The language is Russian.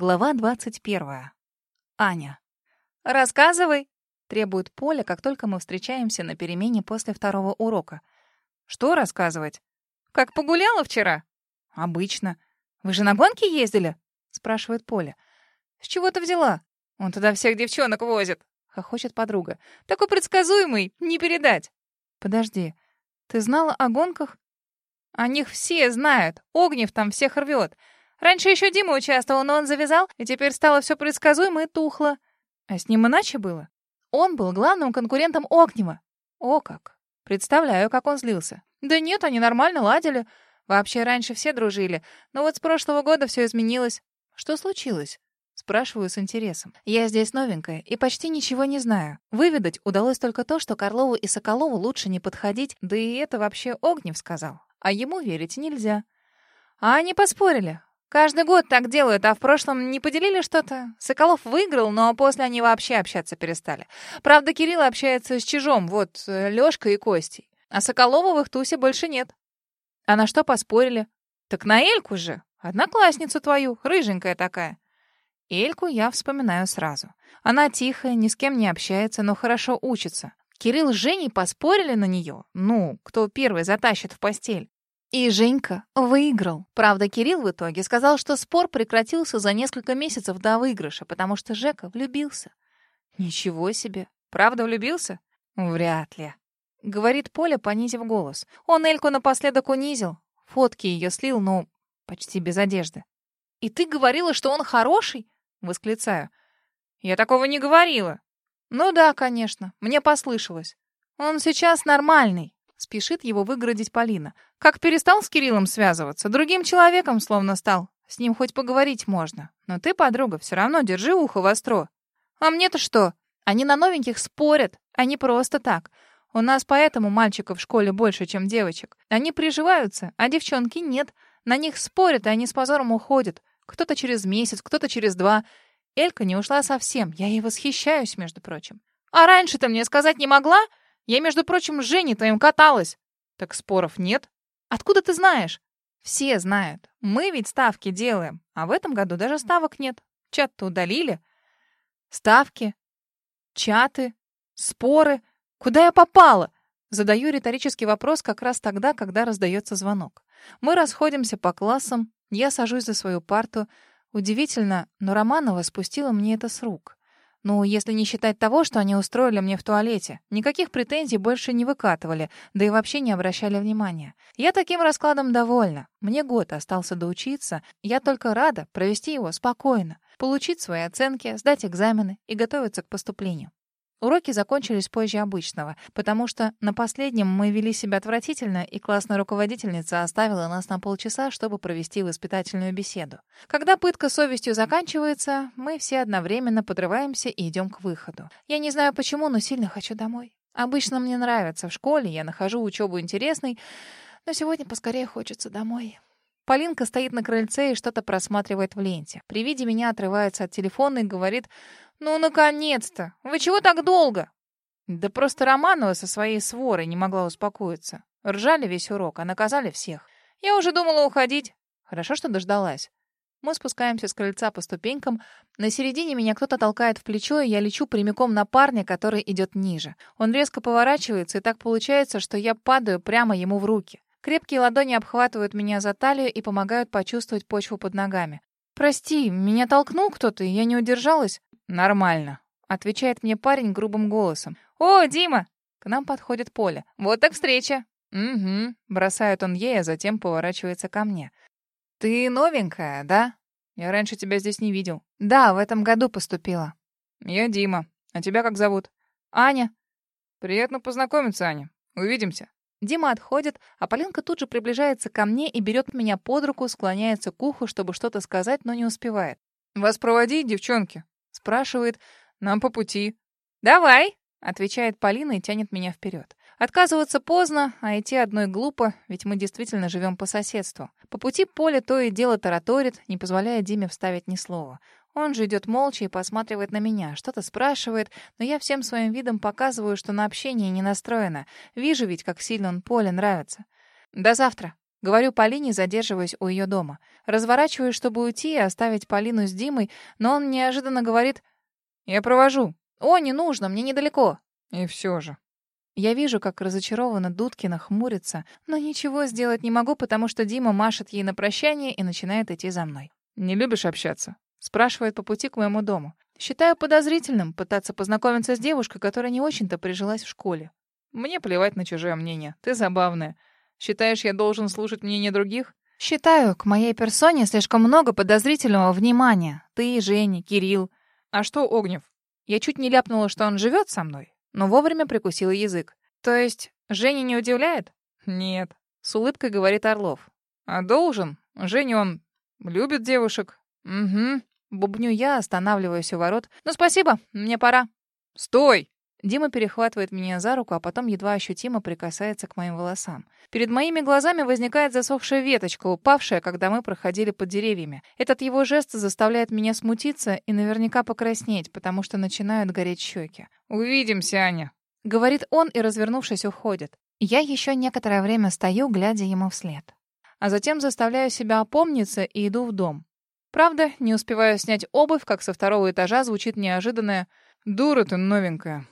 Глава 21. Аня. «Рассказывай!» — требует Поля, как только мы встречаемся на перемене после второго урока. «Что рассказывать?» «Как погуляла вчера?» «Обычно. Вы же на гонки ездили?» — спрашивает Поля. «С чего ты взяла?» «Он туда всех девчонок возит», — хохочет подруга. «Такой предсказуемый, не передать». «Подожди, ты знала о гонках?» «О них все знают. Огнев там всех рвет. Раньше еще Дима участвовал, но он завязал, и теперь стало все предсказуемо и тухло. А с ним иначе было. Он был главным конкурентом Огнева. О как! Представляю, как он злился. Да нет, они нормально ладили. Вообще раньше все дружили. Но вот с прошлого года все изменилось. Что случилось? Спрашиваю с интересом. Я здесь новенькая и почти ничего не знаю. Выведать удалось только то, что Карлову и Соколову лучше не подходить, да и это вообще Огнев сказал. А ему верить нельзя. А они поспорили. Каждый год так делают, а в прошлом не поделили что-то? Соколов выиграл, но после они вообще общаться перестали. Правда, Кирилл общается с Чижом, вот, э, Лёшкой и Костей. А Соколова в их тусе больше нет. А на что поспорили? Так на Эльку же. Одноклассницу твою, рыженькая такая. Эльку я вспоминаю сразу. Она тихая, ни с кем не общается, но хорошо учится. Кирилл с Женей поспорили на нее. Ну, кто первый затащит в постель. И Женька выиграл. Правда, Кирилл в итоге сказал, что спор прекратился за несколько месяцев до выигрыша, потому что Жека влюбился. Ничего себе. Правда влюбился? Вряд ли. Говорит Поля, понизив голос. Он Эльку напоследок унизил. Фотки ее слил, но почти без одежды. «И ты говорила, что он хороший?» Восклицаю. «Я такого не говорила». «Ну да, конечно. Мне послышалось. Он сейчас нормальный. Спешит его выгородить Полина. Как перестал с Кириллом связываться, другим человеком словно стал. С ним хоть поговорить можно. Но ты, подруга, все равно держи ухо востро. А мне-то что? Они на новеньких спорят, а не просто так. У нас поэтому мальчиков в школе больше, чем девочек. Они приживаются, а девчонки нет. На них спорят, и они с позором уходят. Кто-то через месяц, кто-то через два. Элька не ушла совсем. Я ей восхищаюсь, между прочим. А раньше ты мне сказать не могла? Я, между прочим, с Женей твоим каталась. Так споров нет. Откуда ты знаешь? Все знают. Мы ведь ставки делаем. А в этом году даже ставок нет. Чат-то удалили. Ставки, чаты, споры. Куда я попала? Задаю риторический вопрос как раз тогда, когда раздается звонок. Мы расходимся по классам. Я сажусь за свою парту. Удивительно, но Романова спустила мне это с рук. Ну, если не считать того, что они устроили мне в туалете. Никаких претензий больше не выкатывали, да и вообще не обращали внимания. Я таким раскладом довольна. Мне год остался доучиться. Я только рада провести его спокойно, получить свои оценки, сдать экзамены и готовиться к поступлению. Уроки закончились позже обычного, потому что на последнем мы вели себя отвратительно, и классная руководительница оставила нас на полчаса, чтобы провести воспитательную беседу. Когда пытка совестью заканчивается, мы все одновременно подрываемся и идем к выходу. Я не знаю почему, но сильно хочу домой. Обычно мне нравится в школе, я нахожу учебу интересной, но сегодня поскорее хочется домой. Полинка стоит на крыльце и что-то просматривает в ленте. При виде меня отрывается от телефона и говорит «Ну, наконец-то! Вы чего так долго?» Да просто Романова со своей сворой не могла успокоиться. Ржали весь урок, а наказали всех. Я уже думала уходить. Хорошо, что дождалась. Мы спускаемся с крыльца по ступенькам. На середине меня кто-то толкает в плечо, и я лечу прямиком на парня, который идет ниже. Он резко поворачивается, и так получается, что я падаю прямо ему в руки. Крепкие ладони обхватывают меня за талию и помогают почувствовать почву под ногами. «Прости, меня толкнул кто-то, я не удержалась?» «Нормально», — отвечает мне парень грубым голосом. «О, Дима!» К нам подходит Поля. «Вот так встреча!» «Угу», — бросает он ей, а затем поворачивается ко мне. «Ты новенькая, да? Я раньше тебя здесь не видел». «Да, в этом году поступила». «Я Дима. А тебя как зовут?» «Аня». «Приятно познакомиться, Аня. Увидимся». Дима отходит, а Полинка тут же приближается ко мне и берет меня под руку, склоняется к уху, чтобы что-то сказать, но не успевает. «Вас проводить, девчонки?» — спрашивает. «Нам по пути». «Давай!» — отвечает Полина и тянет меня вперед. Отказываться поздно, а идти одной глупо, ведь мы действительно живем по соседству. По пути поле то и дело тараторит, не позволяя Диме вставить ни слова. Он же идет молча и посматривает на меня, что-то спрашивает, но я всем своим видом показываю, что на общение не настроена. Вижу ведь, как сильно он Поле нравится. «До завтра», Говорю Полине, задерживаясь у ее дома. Разворачиваюсь, чтобы уйти и оставить Полину с Димой, но он неожиданно говорит «Я провожу». «О, не нужно, мне недалеко». И все же. Я вижу, как разочарованно Дудкина хмурится, но ничего сделать не могу, потому что Дима машет ей на прощание и начинает идти за мной. «Не любишь общаться?» Спрашивает по пути к моему дому. Считаю подозрительным пытаться познакомиться с девушкой, которая не очень-то прижилась в школе. Мне плевать на чужое мнение. Ты забавная. Считаешь, я должен слушать мнение других? Считаю, к моей персоне слишком много подозрительного внимания. Ты, Женя, Кирилл. А что Огнев? Я чуть не ляпнула, что он живет со мной, но вовремя прикусила язык. То есть, Женя не удивляет? Нет. С улыбкой говорит Орлов. А должен? Женя, он любит девушек. Угу. Бубню я, останавливаюсь у ворот. Ну, спасибо, мне пора. Стой! Дима перехватывает меня за руку, а потом едва ощутимо прикасается к моим волосам. Перед моими глазами возникает засохшая веточка, упавшая, когда мы проходили под деревьями. Этот его жест заставляет меня смутиться и наверняка покраснеть, потому что начинают гореть щеки. «Увидимся, Аня», — говорит он и, развернувшись, уходит. Я еще некоторое время стою, глядя ему вслед. А затем заставляю себя опомниться и иду в дом. Правда, не успеваю снять обувь, как со второго этажа звучит неожиданное «Дура ты новенькая,